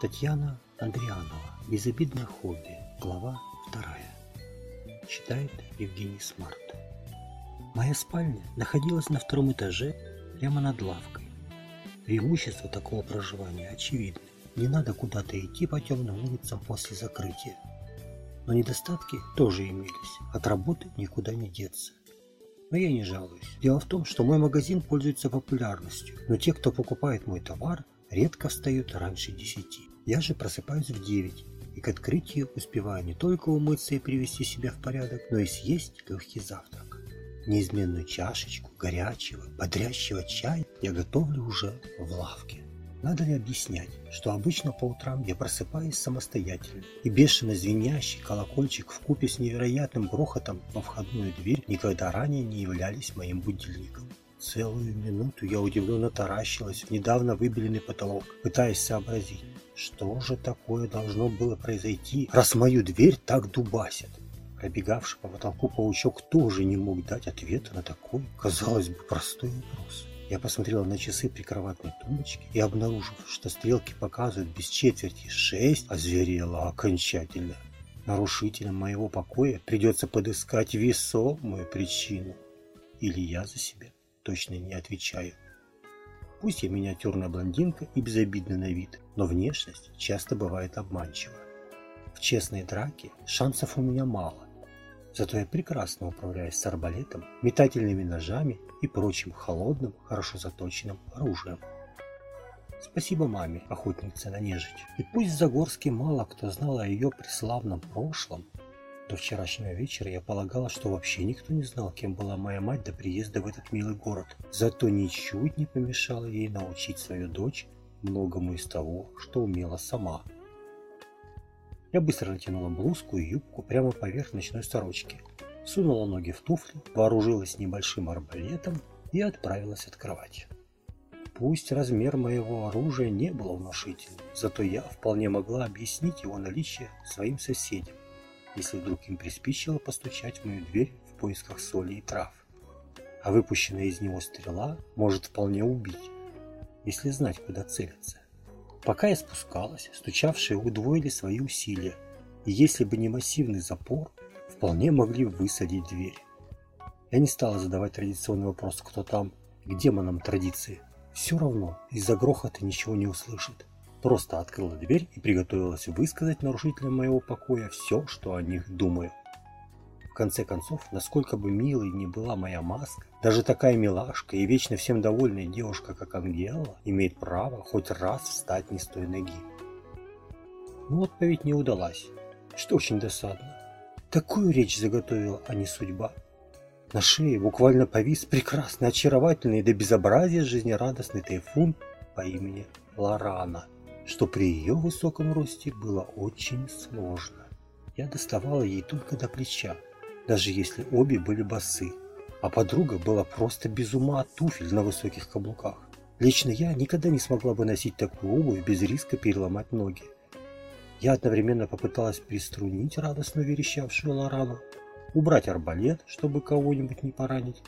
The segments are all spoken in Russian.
Татьяна Андрианова. Безобидное хобби. Глава вторая. Читает Евгений Смарт. Моя спальня находилась на втором этаже, прямо над лавкой. Преимущество такого проживания очевидно. Не надо куда-то идти по темным улицам после закрытия. Но недостатки тоже имелись. От работы никуда не деться. Но я не жалуюсь. Дело в том, что мой магазин пользуется популярностью, но те, кто покупает мой товар, редко встают раньше десяти. Я же просыпаюсь в 9 и к открытию успеваю не только умыться и привести себя в порядок, но и съесть легкий завтрак. Неизменную чашечку горячего, бодрящего чая я готовлю уже в лавке. Надо ли объяснять, что обычно по утрам я просыпаюсь самостоятельно, и бешено звенящий колокольчик в купе с невероятным грохотом во входную дверь никогда ранее не являлись моим будильником. Целую минуту я удивленно таращилась в недавно выбеленный потолок, пытаясь сообразить, что же такое должно было произойти, раз мою дверь так дубасят. Пробегавший по потолку паучок тоже не мог дать ответа на такой, казалось бы, простой вопрос. Я посмотрела на часы прикроватной тумбочки и, обнаружив, что стрелки показывают без четверти шесть, озверела окончательно. Нарушителям моего покоя придется подыскать весомую причину. Или я за себя точно не отвечаю. Пусть я миниатюрная блондинка и безобидна на вид, но внешность часто бывает обманчива. В честной драке шансов у меня мало. Зато я прекрасно управляюсь с арбалетом, метательными ножами и прочим холодным, хорошо заточенным оружием. Спасибо маме, охотнице на нежить. И пусть в Загорске мало кто знал о ее преславном прошлом, до вчерашнего вечера я полагала, что вообще никто не знал, кем была моя мать до приезда в этот милый город. Зато ничуть не помешало ей научить свою дочь многому из того, что умела сама. Я быстро натянула блузку и юбку прямо поверх ночной сорочки, сунула ноги в туфли, вооружилась небольшим арбалетом и отправилась открывать. Пусть размер моего оружия не был внушительным, зато я вполне могла объяснить его наличие своим соседям если вдруг им приспичило постучать в мою дверь в поисках соли и трав. А выпущенная из него стрела может вполне убить, если знать, куда целиться. Пока я спускалась, стучавшие удвоили свои усилия, и если бы не массивный запор, вполне могли высадить дверь. Я не стала задавать традиционный вопрос «Кто там?» к демонам традиции. Все равно из-за грохота ничего не услышит. Просто открыла дверь и приготовилась высказать нарушителям моего покоя все, что о них думаю. В конце концов, насколько бы милой ни была моя маска, даже такая милашка и вечно всем довольная девушка, как Ангела, имеет право хоть раз встать не с той ноги. Но отповедь не удалась, что очень досадно. Такую речь заготовила, а не судьба. На шее буквально повис прекрасный, очаровательный до безобразия жизнерадостный тайфун по имени Лорана что при ее высоком росте было очень сложно. Я доставала ей только до плеча, даже если обе были босы, а подруга была просто без ума от туфель на высоких каблуках. Лично я никогда не смогла бы носить такую обувь без риска переломать ноги. Я одновременно попыталась приструнить радостно верещавшую Лорану, убрать арбалет, чтобы кого-нибудь не поранить,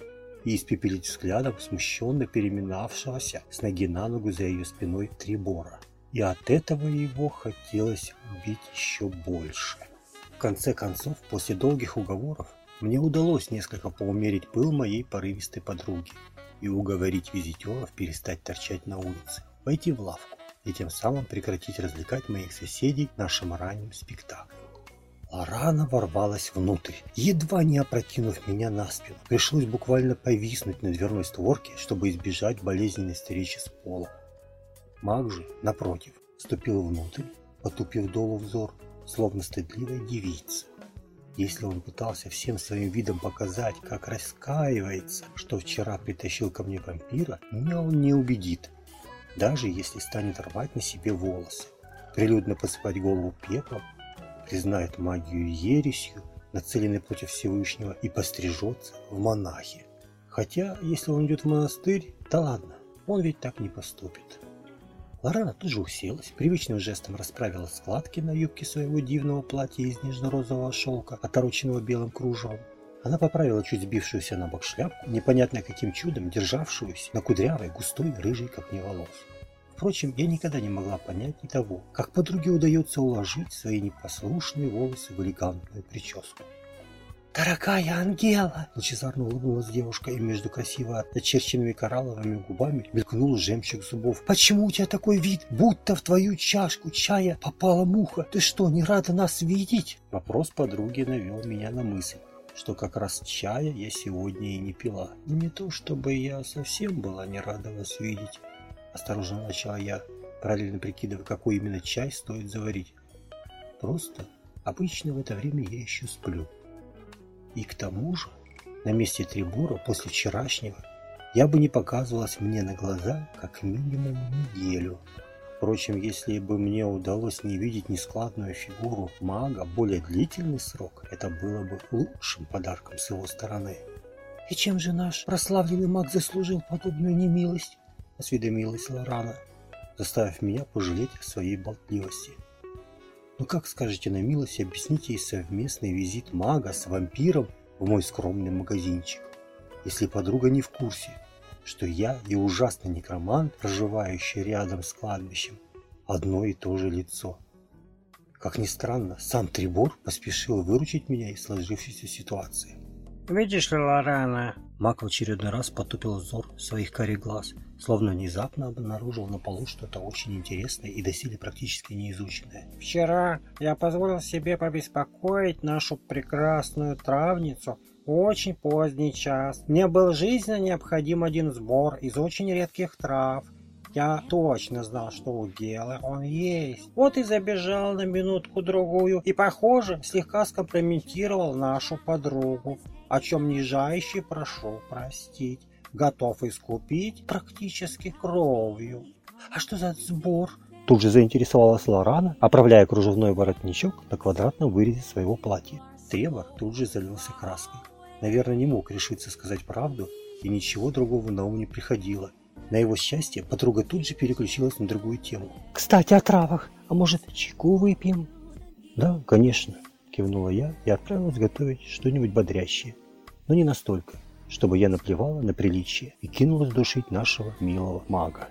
и испепелить взглядом смущенно переминавшегося с ноги на ногу за ее спиной Трибора и от этого его хотелось убить еще больше. В конце концов, после долгих уговоров, мне удалось несколько поумерить пыл моей порывистой подруги и уговорить визитеров перестать торчать на улице, войти в лавку и тем самым прекратить развлекать моих соседей нашим ранним спектаклем. Лорана ворвалась внутрь, едва не опрокинув меня на спину. Пришлось буквально повиснуть на дверной створке, чтобы избежать болезненной встречи с полом. Маг же, напротив, вступил внутрь, потупив долу взор, словно стыдливая девица. Если он пытался всем своим видом показать, как раскаивается, что вчера притащил ко мне вампира, меня он не убедит, даже если станет рвать на себе волосы, прилюдно посыпать голову пеплом, признает магию ересью, нацеленной против Всевышнего, и пострижется в монахи. Хотя, если он идет в монастырь, да ладно, он ведь так не поступит. Лорана тут же уселась, привычным жестом расправила складки на юбке своего дивного платья из нежно-розового шелка, отороченного белым кружевом. Она поправила чуть сбившуюся на бок шляпку, непонятно каким чудом державшуюся на кудрявой, густой, рыжей копне волос. Впрочем, я никогда не могла понять и того, как подруге удается уложить свои непослушные волосы в элегантную прическу. «Дорогая Ангела!» – лучезарно улыбнулась девушка, и между красиво очерченными коралловыми губами мелькнул жемчуг зубов. «Почему у тебя такой вид, будто в твою чашку чая попала муха? Ты что, не рада нас видеть?» Вопрос подруги навел меня на мысль что как раз чая я сегодня и не пила. Не то чтобы я совсем была не рада вас видеть. Осторожно начала я, параллельно прикидывая, какой именно чай стоит заварить. Просто обычно в это время я еще сплю. И к тому же, на месте Трибура после вчерашнего я бы не показывалась мне на глаза как минимум неделю. Впрочем, если бы мне удалось не видеть нескладную фигуру мага более длительный срок, это было бы лучшим подарком с его стороны. «И чем же наш прославленный маг заслужил подобную немилость?» – осведомилась Лорана, заставив меня пожалеть о своей болтливости. Ну как скажете на милость объяснить ей совместный визит мага с вампиром в мой скромный магазинчик, если подруга не в курсе, что я и ужасный некромант, проживающий рядом с кладбищем, одно и то же лицо. Как ни странно, сам Трибор поспешил выручить меня из сложившейся ситуации. «Видишь ли, Лорана?» Мак в очередной раз потупил взор своих карих глаз, словно внезапно обнаружил на полу что-то очень интересное и доселе практически неизученное. «Вчера я позволил себе побеспокоить нашу прекрасную травницу очень поздний час. Мне был жизненно необходим один сбор из очень редких трав. Я точно знал, что у Гелы он есть. Вот и забежал на минутку-другую и, похоже, слегка скомпрометировал нашу подругу, о чем нижайше прошу простить. Готов искупить практически кровью. А что за сбор? Тут же заинтересовалась Лорана, оправляя кружевной воротничок на квадратном вырезе своего платья. Тревор тут же залился краской. Наверное, не мог решиться сказать правду, и ничего другого на ум не приходило. На его счастье, подруга тут же переключилась на другую тему. «Кстати, о травах. А может, чайку выпьем?» «Да, конечно», – кивнула я и отправилась готовить что-нибудь бодрящее. Но не настолько, чтобы я наплевала на приличие и кинулась душить нашего милого мага.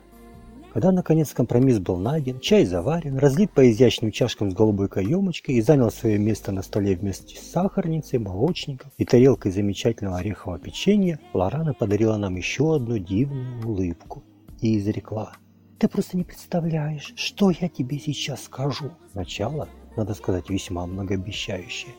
Когда, наконец, компромисс был найден, чай заварен, разлит по изящным чашкам с голубой каемочкой и занял свое место на столе вместе с сахарницей, молочником и тарелкой замечательного орехового печенья, Лорана подарила нам еще одну дивную улыбку и изрекла. «Ты просто не представляешь, что я тебе сейчас скажу!» Начало, надо сказать, весьма многообещающее.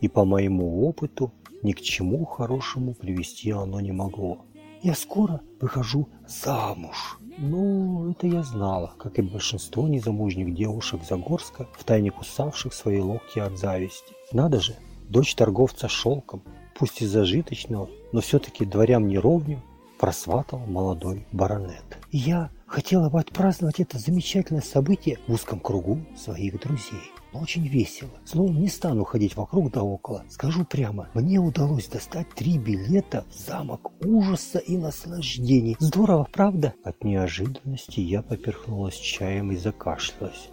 И по моему опыту ни к чему хорошему привести оно не могло. «Я скоро выхожу замуж!» Ну, это я знала, как и большинство незамужних девушек Загорска, втайне кусавших свои локти от зависти. Надо же, дочь торговца шелком, пусть и зажиточного, но все-таки дворям не ровню, просватал молодой баронет. И я хотела бы отпраздновать это замечательное событие в узком кругу своих друзей очень весело. Словом, не стану ходить вокруг да около. Скажу прямо, мне удалось достать три билета в замок ужаса и наслаждений. Здорово, правда? От неожиданности я поперхнулась чаем и закашлялась.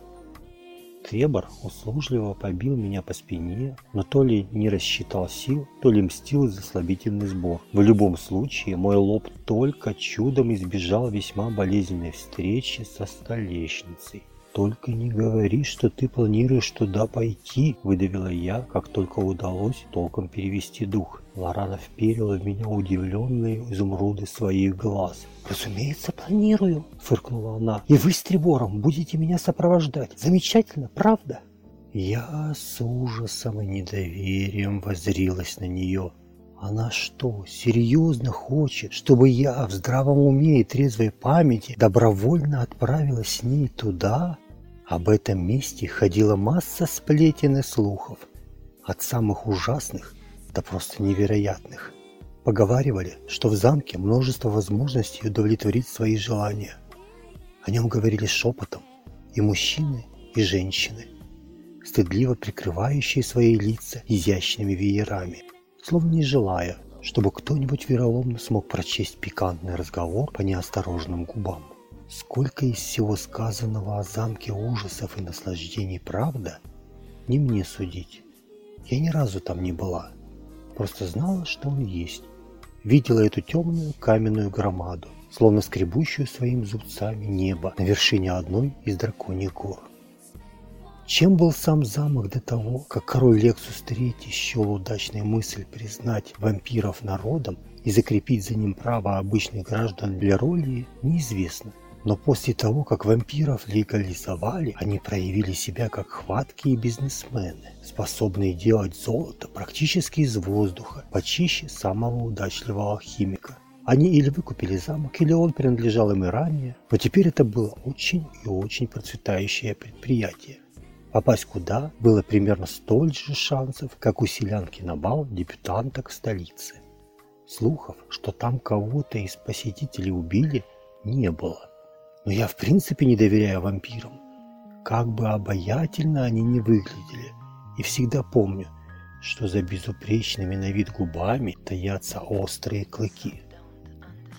Требор услужливо побил меня по спине, но то ли не рассчитал сил, то ли мстил за слабительный сбор. В любом случае, мой лоб только чудом избежал весьма болезненной встречи со столешницей. «Только не говори, что ты планируешь туда пойти», – выдавила я, как только удалось толком перевести дух. Лорана вперила в меня удивленные изумруды своих глаз. «Разумеется, планирую», – фыркнула она. «И вы с Трибором будете меня сопровождать. Замечательно, правда?» Я с ужасом и недоверием возрилась на нее. Она что, серьезно хочет, чтобы я в здравом уме и трезвой памяти добровольно отправилась с ней туда? Об этом месте ходила масса сплетен и слухов, от самых ужасных до просто невероятных. Поговаривали, что в замке множество возможностей удовлетворить свои желания. О нем говорили шепотом и мужчины, и женщины, стыдливо прикрывающие свои лица изящными веерами, словно не желая, чтобы кто-нибудь вероломно смог прочесть пикантный разговор по неосторожным губам. Сколько из всего сказанного о замке ужасов и наслаждений правда, не мне судить. Я ни разу там не была, просто знала, что он есть. Видела эту темную каменную громаду словно скребущую своими зубцами небо на вершине одной из драконьих гор. Чем был сам замок до того, как король Лексус III счел удачной мысль признать вампиров народом и закрепить за ним право обычных граждан для роли, неизвестно. Но после того, как вампиров легализовали, они проявили себя как хваткие бизнесмены, способные делать золото практически из воздуха, почище самого удачливого химика. Они или выкупили замок, или он принадлежал им и ранее, но теперь это было очень и очень процветающее предприятие. Попасть куда было примерно столь же шансов, как у селянки на бал дебютанток столицы. Слухов, что там кого-то из посетителей убили, не было. Но я в принципе не доверяю вампирам. Как бы обаятельно они не выглядели. И всегда помню, что за безупречными на вид губами таятся острые клыки.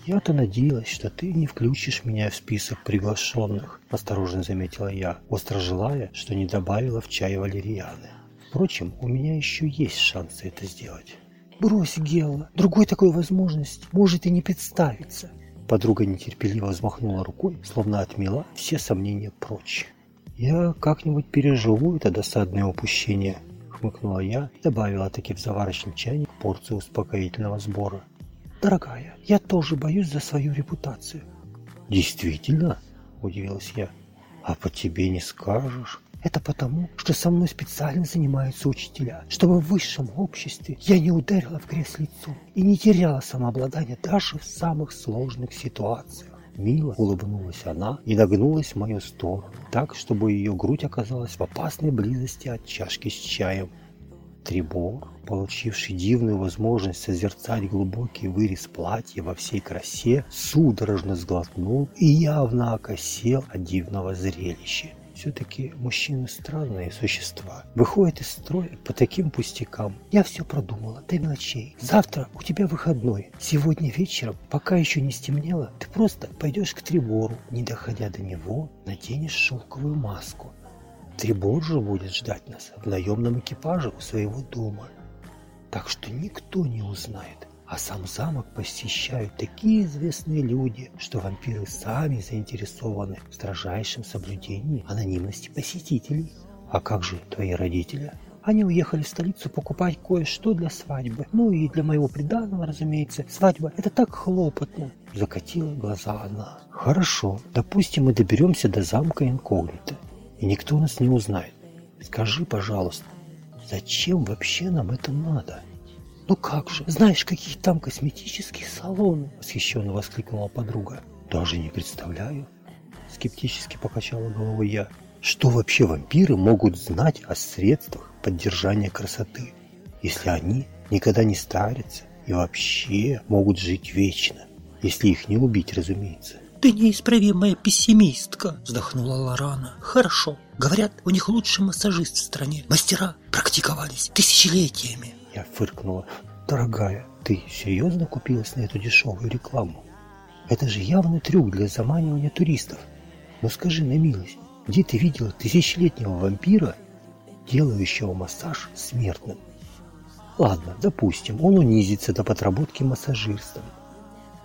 «Я-то надеялась, что ты не включишь меня в список приглашенных», – осторожно заметила я, остро желая, что не добавила в чай валерьяны. Впрочем, у меня еще есть шансы это сделать. «Брось, Гелла, другой такой возможности может и не представиться». Подруга нетерпеливо взмахнула рукой, словно отмела все сомнения прочь. «Я как-нибудь переживу это досадное упущение», – хмыкнула я и добавила таки в заварочный чайник порцию успокоительного сбора. Дорогая, я тоже боюсь за свою репутацию. Действительно? Удивилась я. А по тебе не скажешь. Это потому, что со мной специально занимаются учителя, чтобы в высшем обществе я не ударила в грязь лицом и не теряла самообладание даже в самых сложных ситуациях. Мило улыбнулась она и нагнулась в мою сторону, так, чтобы ее грудь оказалась в опасной близости от чашки с чаем. Трибор, получивший дивную возможность созерцать глубокий вырез платья во всей красе, судорожно сглотнул и явно окосел от дивного зрелища. Все-таки мужчины странные существа. Выходят из строя по таким пустякам. Я все продумала, до мелочей. Завтра у тебя выходной. Сегодня вечером, пока еще не стемнело, ты просто пойдешь к Трибору. Не доходя до него, наденешь шелковую маску. Трибор же будет ждать нас в наемном экипаже у своего дома. Так что никто не узнает. А сам замок посещают такие известные люди, что вампиры сами заинтересованы в строжайшем соблюдении анонимности посетителей. А как же твои родители? Они уехали в столицу покупать кое-что для свадьбы. Ну и для моего приданого, разумеется. Свадьба – это так хлопотно. Закатила глаза она. Хорошо, допустим, мы доберемся до замка инкогнито и никто нас не узнает. Скажи, пожалуйста, зачем вообще нам это надо? Ну как же, знаешь, какие там косметические салоны? Восхищенно воскликнула подруга. Даже не представляю. Скептически покачала головой я. Что вообще вампиры могут знать о средствах поддержания красоты, если они никогда не старятся и вообще могут жить вечно, если их не убить, разумеется? «Ты неисправимая пессимистка», — вздохнула Лорана. «Хорошо. Говорят, у них лучший массажист в стране. Мастера практиковались тысячелетиями». Я фыркнула. «Дорогая, ты серьезно купилась на эту дешевую рекламу? Это же явный трюк для заманивания туристов. Но скажи на милость, где ты видела тысячелетнего вампира, делающего массаж смертным? Ладно, допустим, он унизится до подработки массажистом.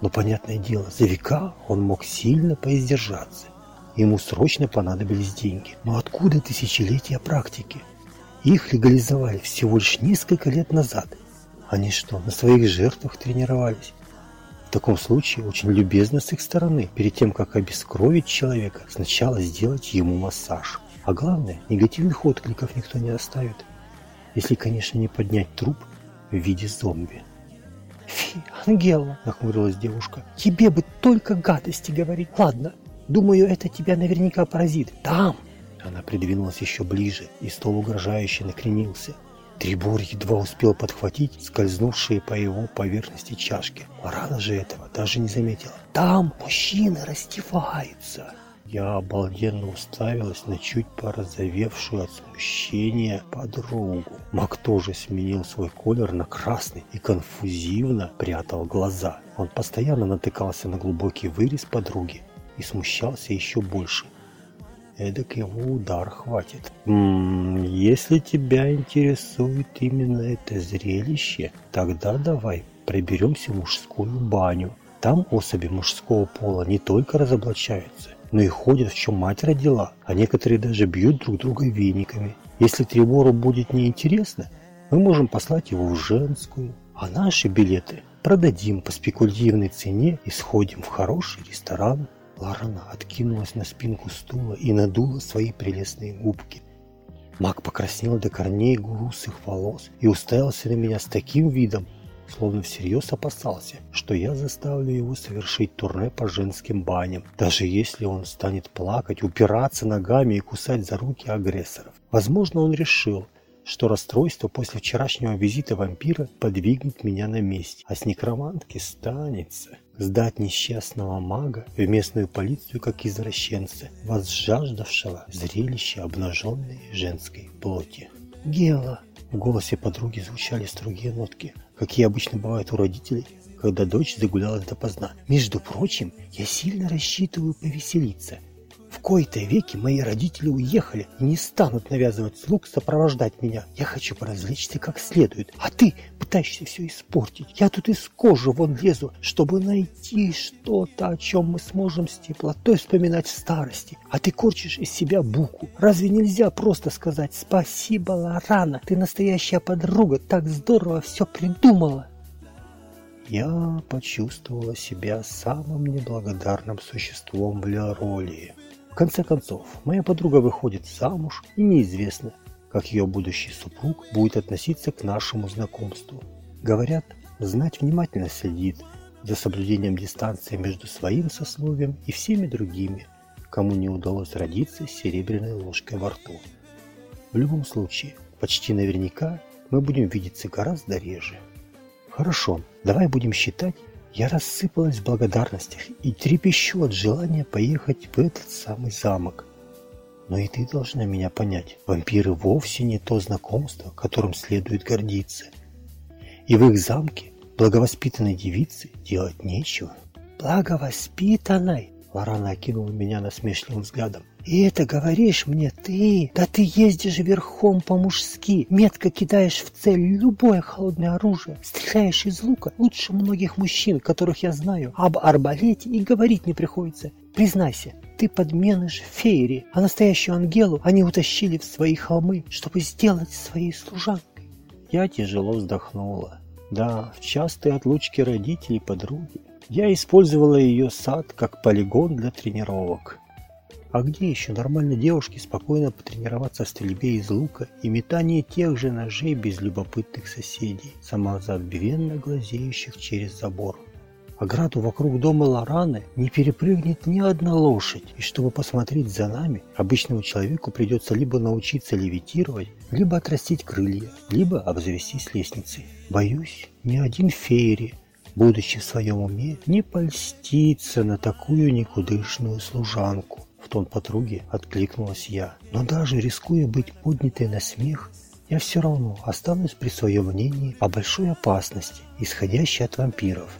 Но, понятное дело, за века он мог сильно поиздержаться. Ему срочно понадобились деньги. Но откуда тысячелетия практики? Их легализовали всего лишь несколько лет назад. Они что, на своих жертвах тренировались? В таком случае очень любезно с их стороны, перед тем, как обескровить человека, сначала сделать ему массаж. А главное, негативных откликов никто не оставит. Если, конечно, не поднять труп в виде зомби. Фи, Ангела, нахмурилась девушка, тебе бы только гадости говорить. Ладно, думаю, это тебя наверняка поразит. Там! Она придвинулась еще ближе, и стол угрожающе накренился. Трибор едва успел подхватить скользнувшие по его поверхности чашки. Рана же этого даже не заметила. «Там мужчины раздеваются!» Я обалденно уставилась на чуть порозовевшую от смущения подругу. Мак тоже сменил свой колер на красный и конфузивно прятал глаза. Он постоянно натыкался на глубокий вырез подруги и смущался еще больше. Эдак его удар хватит. М -м, если тебя интересует именно это зрелище, тогда давай проберемся в мужскую баню. Там особи мужского пола не только разоблачаются, но и ходят, в чем мать родила, а некоторые даже бьют друг друга вениками. Если Трибору будет неинтересно, мы можем послать его в женскую, а наши билеты продадим по спекулятивной цене и сходим в хороший ресторан. Лорана откинулась на спинку стула и надула свои прелестные губки. Маг покраснел до корней гусых волос и уставился на меня с таким видом, словно всерьез опасался, что я заставлю его совершить турне по женским баням, даже если он станет плакать, упираться ногами и кусать за руки агрессоров. Возможно, он решил, что расстройство после вчерашнего визита вампира подвигнет меня на месте, а с некромантки станется сдать несчастного мага в местную полицию как извращенца, возжаждавшего зрелища обнаженной женской плоти. «Гела!» В голосе подруги звучали строгие нотки, какие обычно бывают у родителей, когда дочь загулялась допоздна. «Между прочим, я сильно рассчитываю повеселиться. В кои-то веки мои родители уехали и не станут навязывать слуг сопровождать меня. Я хочу поразвлечься как следует, а ты пытаешься все испортить. Я тут из кожи вон лезу, чтобы найти что-то, о чем мы сможем с теплотой вспоминать в старости. А ты корчишь из себя буку. Разве нельзя просто сказать «Спасибо, Лорана, ты настоящая подруга, так здорово все придумала»? Я почувствовала себя самым неблагодарным существом в Леоролии. В конце концов, моя подруга выходит замуж, и неизвестно, как ее будущий супруг будет относиться к нашему знакомству. Говорят, знать внимательно следит за соблюдением дистанции между своим сословием и всеми другими, кому не удалось родиться с серебряной ложкой во рту. В любом случае, почти наверняка мы будем видеться гораздо реже. Хорошо, давай будем считать, я рассыпалась в благодарностях и трепещу от желания поехать в этот самый замок. Но и ты должна меня понять. Вампиры вовсе не то знакомство, которым следует гордиться. И в их замке благовоспитанной девице делать нечего. Благовоспитанной? Лорана окинула меня насмешливым взглядом. «И это говоришь мне ты? Да ты ездишь верхом по-мужски, метко кидаешь в цель любое холодное оружие, стреляешь из лука лучше многих мужчин, которых я знаю. Об арбалете и говорить не приходится. Признайся, ты подменыш Фейри, а настоящую Ангелу они утащили в свои холмы, чтобы сделать своей служанкой». Я тяжело вздохнула. Да, в частые отлучки родителей подруги я использовала ее сад как полигон для тренировок. А где еще нормальной девушке спокойно потренироваться в стрельбе из лука и метании тех же ножей без любопытных соседей, самозабвенно глазеющих через забор? Ограду вокруг дома Лораны не перепрыгнет ни одна лошадь, и чтобы посмотреть за нами, обычному человеку придется либо научиться левитировать, либо отрастить крылья, либо обзавестись лестницей. Боюсь, ни один фейри будучи в своем уме, не польститься на такую никудышную служанку. Тон подруги откликнулась я. Но даже рискуя быть поднятой на смех, я все равно останусь при своем мнении о большой опасности, исходящей от вампиров.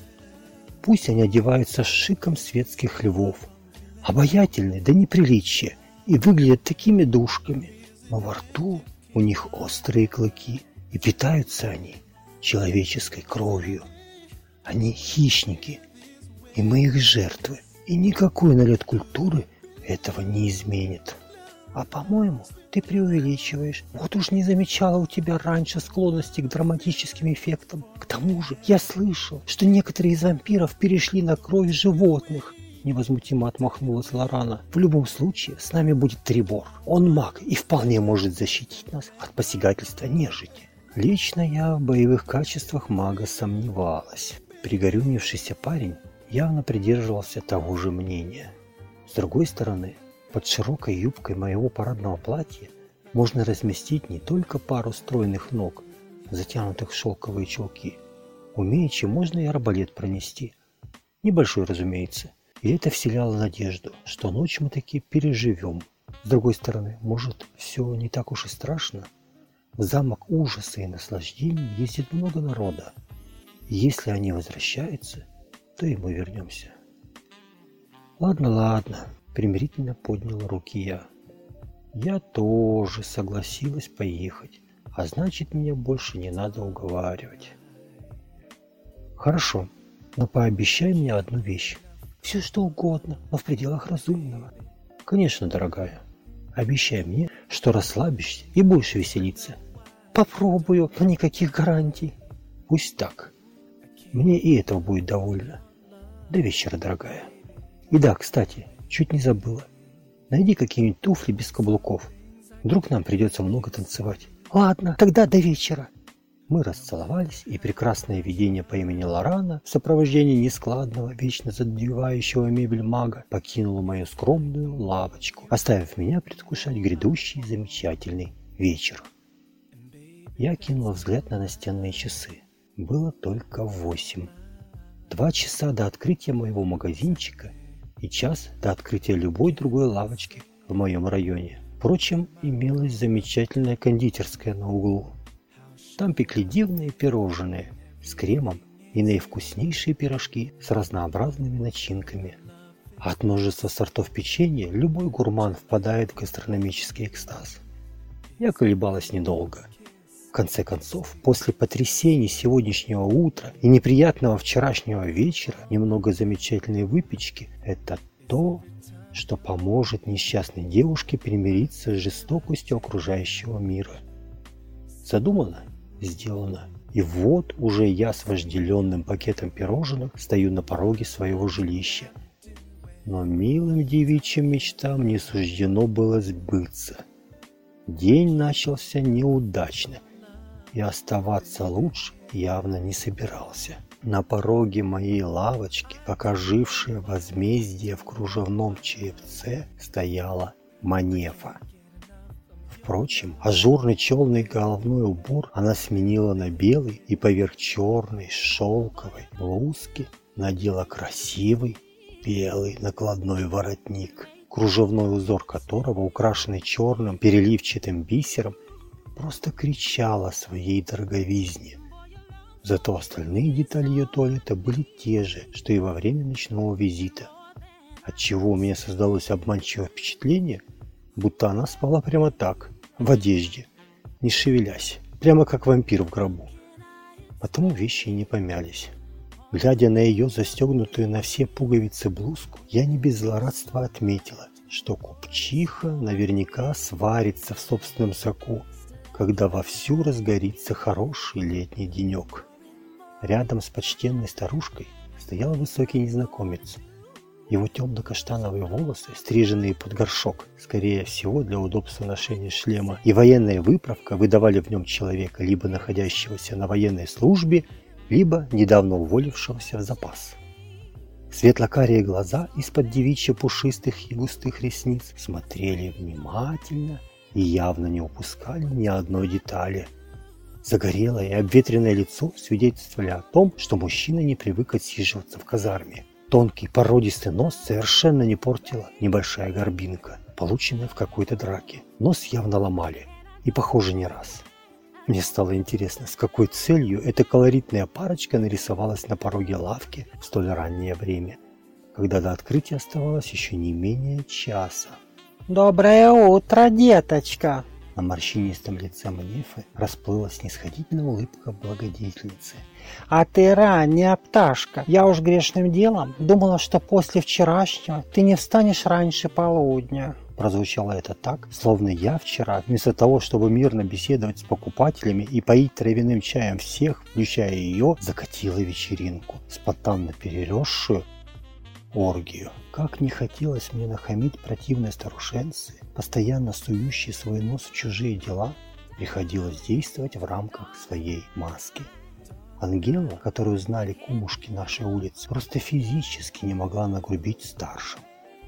Пусть они одеваются с шиком светских львов, обаятельны до неприличия и выглядят такими душками, но во рту у них острые клыки, и питаются они человеческой кровью. Они хищники, и мы их жертвы. И никакой налет культуры этого не изменит. А по-моему, ты преувеличиваешь. Вот уж не замечала у тебя раньше склонности к драматическим эффектам. К тому же, я слышал, что некоторые из вампиров перешли на кровь животных. Невозмутимо отмахнулась Лорана. В любом случае, с нами будет Трибор. Он маг и вполне может защитить нас от посягательства нежити. Лично я в боевых качествах мага сомневалась. Пригорюнившийся парень явно придерживался того же мнения. С другой стороны, под широкой юбкой моего парадного платья можно разместить не только пару стройных ног, затянутых в шелковые чулки. Умеючи, можно и арбалет пронести. Небольшой, разумеется. И это вселяло надежду, что ночь мы таки переживем. С другой стороны, может, все не так уж и страшно? В замок ужаса и наслаждений ездит много народа. Если они возвращаются, то и мы вернемся. Ладно, ладно, примирительно поднял руки я. Я тоже согласилась поехать, а значит, мне больше не надо уговаривать. Хорошо, Но пообещай мне одну вещь. Все что угодно, но в пределах разумного. Конечно, дорогая. Обещай мне, что расслабишься и будешь веселиться. Попробую, но никаких гарантий. Пусть так. Мне и этого будет довольно. До вечера, дорогая. И да, кстати, чуть не забыла. Найди какие-нибудь туфли без каблуков. Вдруг нам придется много танцевать. Ладно, тогда до вечера. Мы расцеловались, и прекрасное видение по имени Лорана в сопровождении нескладного, вечно задевающего мебель мага покинуло мою скромную лавочку, оставив меня предвкушать грядущий замечательный вечер. Я кинул взгляд на настенные часы. Было только восемь. Два часа до открытия моего магазинчика и час до открытия любой другой лавочки в моем районе. Впрочем, имелась замечательная кондитерская на углу. Там пекли дивные пирожные с кремом и наивкуснейшие пирожки с разнообразными начинками. От множества сортов печенья любой гурман впадает в гастрономический экстаз. Я колебалась недолго. В конце концов, после потрясений сегодняшнего утра и неприятного вчерашнего вечера, немного замечательной выпечки – это то, что поможет несчастной девушке примириться с жестокостью окружающего мира. Задумано сделано. И вот уже я с вожделенным пакетом пирожных стою на пороге своего жилища. Но милым девичьим мечтам не суждено было сбыться. День начался неудачно, и оставаться лучше явно не собирался. На пороге моей лавочки, пока жившее возмездие в кружевном черепце, стояла Манефа. Впрочем, ажурный челный головной убор она сменила на белый и поверх черной шелковой блузки надела красивый белый накладной воротник, кружевной узор которого, украшенный черным переливчатым бисером, просто кричал о своей дороговизне. Зато остальные детали ее туалета были те же, что и во время ночного визита. Отчего у меня создалось обманчивое впечатление, будто она спала прямо так, в одежде, не шевелясь, прямо как вампир в гробу. Потому вещи не помялись. Глядя на ее застегнутую на все пуговицы блузку, я не без злорадства отметила, что купчиха наверняка сварится в собственном соку, когда вовсю разгорится хороший летний денек. Рядом с почтенной старушкой стоял высокий незнакомец – его темно-каштановые волосы, стриженные под горшок, скорее всего для удобства ношения шлема, и военная выправка выдавали в нем человека, либо находящегося на военной службе, либо недавно уволившегося в запас. Светлокарие глаза из-под девичья пушистых и густых ресниц смотрели внимательно и явно не упускали ни одной детали. Загорелое и обветренное лицо свидетельствовали о том, что мужчина не привык отсиживаться в казарме. Тонкий породистый нос совершенно не портила небольшая горбинка, полученная в какой-то драке. Нос явно ломали, и похоже не раз. Мне стало интересно, с какой целью эта колоритная парочка нарисовалась на пороге лавки в столь раннее время, когда до открытия оставалось еще не менее часа. «Доброе утро, деточка!» На морщинистом лице Манефы расплылась снисходительная улыбка благодетельницы. «А ты ранняя пташка. Я уж грешным делом думала, что после вчерашнего ты не встанешь раньше полудня». Прозвучало это так, словно я вчера, вместо того, чтобы мирно беседовать с покупателями и поить травяным чаем всех, включая ее, закатила вечеринку, спонтанно переросшую оргию. Как не хотелось мне нахамить противной старушенцы, постоянно сующей свой нос в чужие дела, приходилось действовать в рамках своей маски. Ангела, которую знали кумушки нашей улицы, просто физически не могла нагрубить старшим.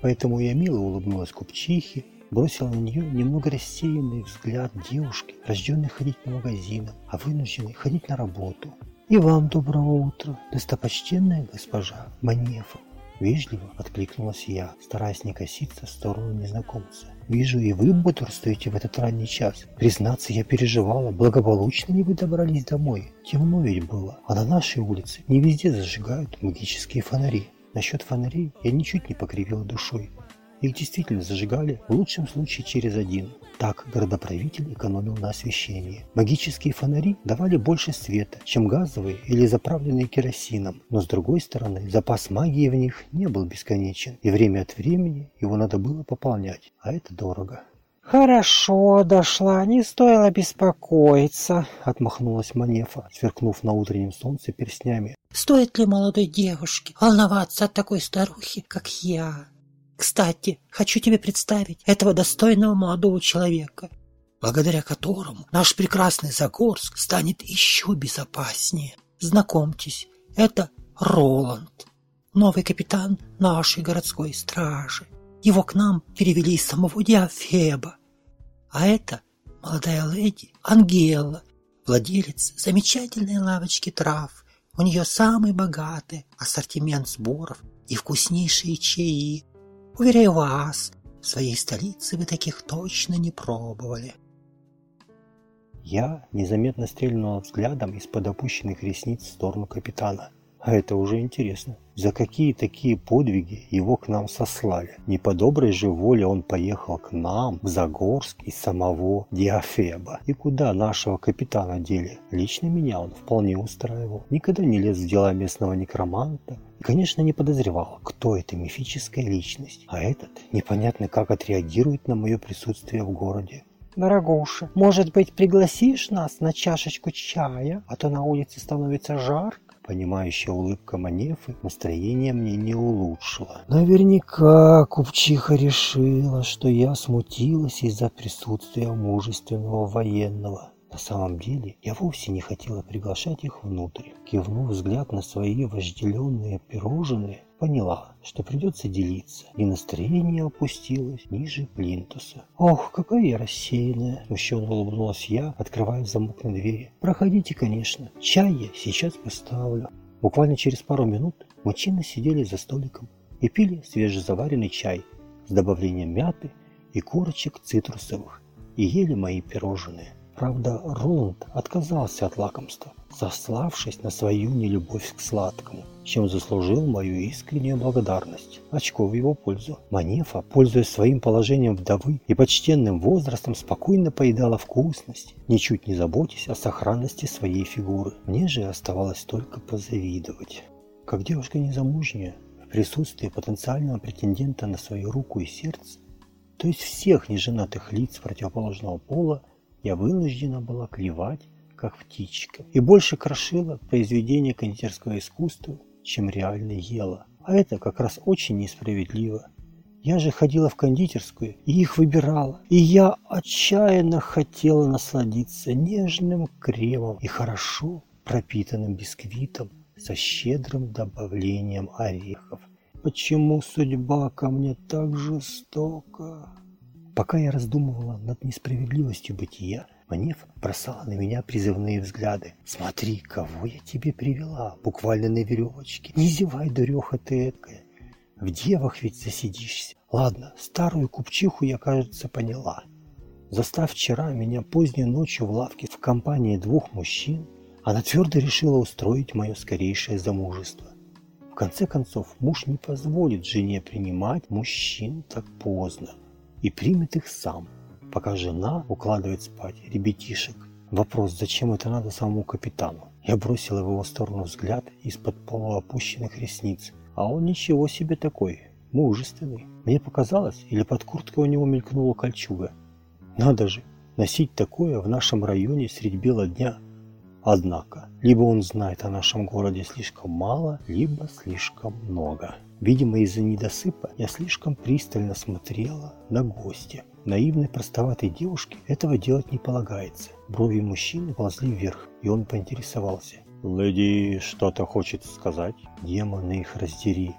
Поэтому я мило улыбнулась купчихе, бросила на нее немного рассеянный взгляд девушки, рожденной ходить по магазинам, а вынужденной ходить на работу. «И вам доброго утра, достопочтенная госпожа Манефа!» Вежливо откликнулась я, стараясь не коситься в сторону незнакомца. «Вижу, и вы бодрствуете в этот ранний час. Признаться, я переживала, благополучно ли вы добрались домой? Темно ведь было, а на нашей улице не везде зажигают магические фонари. Насчет фонарей я ничуть не покривила душой. Их действительно зажигали, в лучшем случае через один. Так городоправитель экономил на освещении. Магические фонари давали больше света, чем газовые или заправленные керосином. Но с другой стороны, запас магии в них не был бесконечен, и время от времени его надо было пополнять, а это дорого. «Хорошо дошла, не стоило беспокоиться», — отмахнулась Манефа, сверкнув на утреннем солнце перстнями. «Стоит ли молодой девушке волноваться от такой старухи, как я? Кстати, хочу тебе представить этого достойного молодого человека, благодаря которому наш прекрасный Загорск станет еще безопаснее. Знакомьтесь, это Роланд, новый капитан нашей городской стражи. Его к нам перевели из самого Диафеба. А это молодая леди Ангела, владелец замечательной лавочки трав. У нее самый богатый ассортимент сборов и вкуснейшие чаи. Уверяю вас, в своей столице вы таких точно не пробовали. Я незаметно стрельнул взглядом из-под опущенных ресниц в сторону капитана – а это уже интересно. За какие такие подвиги его к нам сослали? Не по доброй же воле он поехал к нам, в Загорск, из самого Диафеба. И куда нашего капитана дели? Лично меня он вполне устраивал. Никогда не лез в дела местного некроманта. И, конечно, не подозревал, кто эта мифическая личность. А этот непонятно как отреагирует на мое присутствие в городе. «Дорогуша, может быть, пригласишь нас на чашечку чая, а то на улице становится жарко?» Понимающая улыбка Манефы настроение мне не улучшила. Наверняка купчиха решила, что я смутилась из-за присутствия мужественного военного. На самом деле, я вовсе не хотела приглашать их внутрь. Кивнув взгляд на свои вожделенные пирожные, поняла, что придется делиться, и настроение опустилось ниже плинтуса. «Ох, какая я рассеянная!» – смущенно улыбнулась я, открывая замок на двери. «Проходите, конечно. Чай я сейчас поставлю». Буквально через пару минут мужчины сидели за столиком и пили свежезаваренный чай с добавлением мяты и корочек цитрусовых и ели мои пирожные. Правда, Роланд отказался от лакомства, сославшись на свою нелюбовь к сладкому, чем заслужил мою искреннюю благодарность. Очко в его пользу. Манефа, пользуясь своим положением вдовы и почтенным возрастом, спокойно поедала вкусность, ничуть не заботясь о сохранности своей фигуры. Мне же оставалось только позавидовать. Как девушка незамужняя, в присутствии потенциального претендента на свою руку и сердце, то есть всех неженатых лиц противоположного пола, я вынуждена была клевать, как птичка, и больше крошила произведение кондитерского искусства, чем реально ела. А это как раз очень несправедливо. Я же ходила в кондитерскую и их выбирала. И я отчаянно хотела насладиться нежным кремом и хорошо пропитанным бисквитом со щедрым добавлением орехов. Почему судьба ко мне так жестока? Пока я раздумывала над несправедливостью бытия, Манев бросала на меня призывные взгляды. «Смотри, кого я тебе привела, буквально на веревочке. Не зевай, дуреха ты эткая. В девах ведь засидишься. Ладно, старую купчиху я, кажется, поняла. Застав вчера меня поздней ночью в лавке в компании двух мужчин, она твердо решила устроить мое скорейшее замужество. В конце концов, муж не позволит жене принимать мужчин так поздно и примет их сам, пока жена укладывает спать ребятишек. Вопрос, зачем это надо самому капитану? Я бросил в его сторону взгляд из-под полуопущенных ресниц, а он ничего себе такой, мужественный. Мне показалось, или под курткой у него мелькнула кольчуга. Надо же, носить такое в нашем районе средь бела дня. Однако, либо он знает о нашем городе слишком мало, либо слишком много. Видимо, из-за недосыпа я слишком пристально смотрела на гостя. Наивной простоватой девушке этого делать не полагается. Брови мужчины ползли вверх, и он поинтересовался. «Леди что-то хочет сказать?» Демоны их раздери.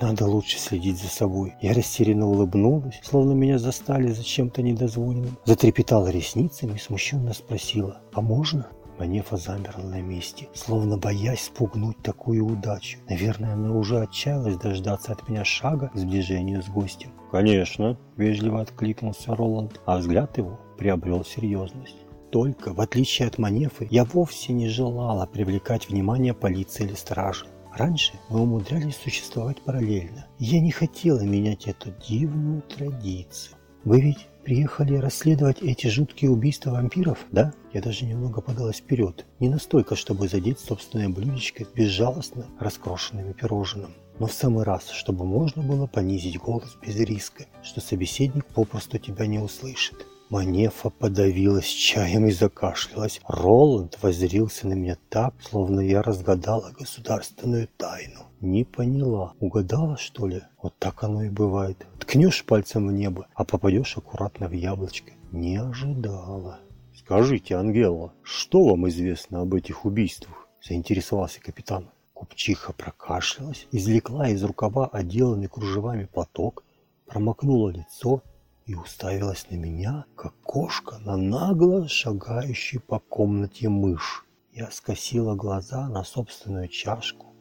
Надо лучше следить за собой. Я растерянно улыбнулась, словно меня застали за чем-то недозволенным. Затрепетала ресницами и смущенно спросила, «А можно?» Манефа замерла на месте, словно боясь спугнуть такую удачу. Наверное, она уже отчаялась дождаться от меня шага к сближению с гостем. «Конечно», – вежливо откликнулся Роланд, а взгляд его приобрел серьезность. Только, в отличие от Манефы, я вовсе не желала привлекать внимание полиции или стражи. Раньше мы умудрялись существовать параллельно. Я не хотела менять эту дивную традицию. Вы ведь приехали расследовать эти жуткие убийства вампиров, да? Я даже немного подалась вперед. Не настолько, чтобы задеть собственное блюдечко безжалостно раскрошенным пирожным. Но в самый раз, чтобы можно было понизить голос без риска, что собеседник попросту тебя не услышит. Манефа подавилась чаем и закашлялась. Роланд воззрился на меня так, словно я разгадала государственную тайну. Не поняла. Угадала, что ли? Вот так оно и бывает. Ткнешь пальцем в небо, а попадешь аккуратно в яблочко. Не ожидала. «Скажите, Ангела, что вам известно об этих убийствах?» Заинтересовался капитан. Купчиха прокашлялась, извлекла из рукава отделанный кружевами платок, промокнула лицо и уставилась на меня, как кошка на нагло шагающий по комнате мышь. Я скосила глаза на собственную чашку,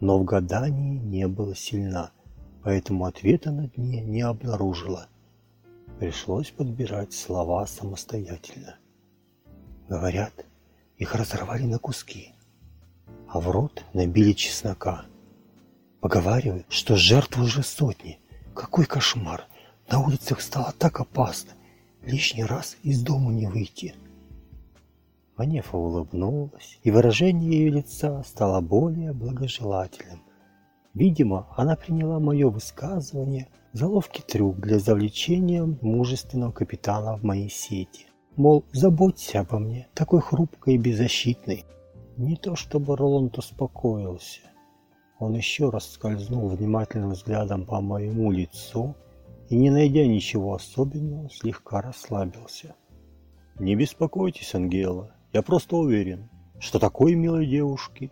но в гадании не была сильна, поэтому ответа на дне не обнаружила. Пришлось подбирать слова самостоятельно. Говорят, их разорвали на куски, а в рот набили чеснока. Поговаривают, что жертв уже сотни. Какой кошмар! На улицах стало так опасно. Лишний раз из дома не выйти. Манефа улыбнулась, и выражение ее лица стало более благожелательным. Видимо, она приняла мое высказывание за ловкий трюк для завлечения мужественного капитана в мои сети. Мол, заботься обо мне, такой хрупкой и беззащитной. Не то чтобы Роланд успокоился. Он еще раз скользнул внимательным взглядом по моему лицу и, не найдя ничего особенного, слегка расслабился. «Не беспокойтесь, Ангела, я просто уверен, что такой милой девушке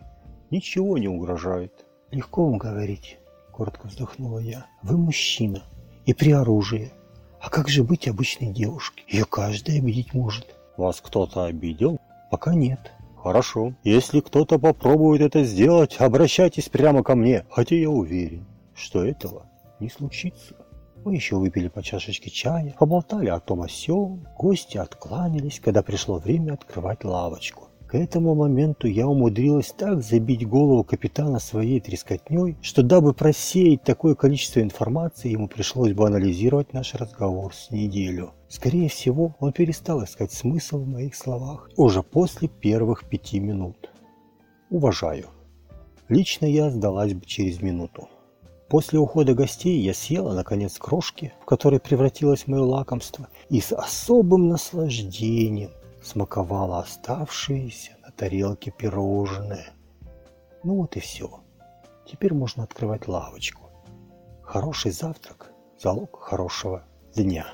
ничего не угрожает». «Легко вам говорить», — коротко вздохнула я. «Вы мужчина и при оружии. А как же быть обычной девушке? Ее каждый обидеть может». «Вас кто-то обидел?» «Пока нет». «Хорошо. Если кто-то попробует это сделать, обращайтесь прямо ко мне, хотя я уверен, что этого не случится». Мы еще выпили по чашечке чая, поболтали о том о сём, гости откланялись, когда пришло время открывать лавочку. К этому моменту я умудрилась так забить голову капитана своей трескотней, что дабы просеять такое количество информации, ему пришлось бы анализировать наш разговор с неделю. Скорее всего, он перестал искать смысл в моих словах уже после первых пяти минут. Уважаю. Лично я сдалась бы через минуту. После ухода гостей я съела, наконец, крошки, в которые превратилось мое лакомство, и с особым наслаждением смаковала оставшиеся на тарелке пирожные. Ну вот и все. Теперь можно открывать лавочку. Хороший завтрак – залог хорошего дня.